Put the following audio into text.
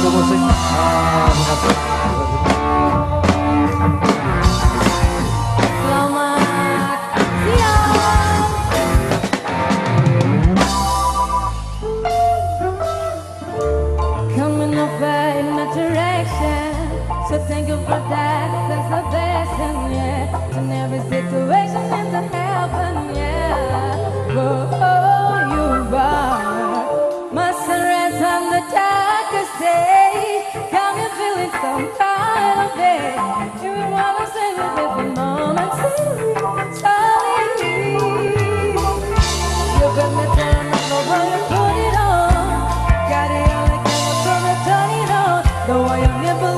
terima kasih. My direction. So thank you for that. That's blessing, yeah. In every situation heaven, yeah. Oh, 我永远不。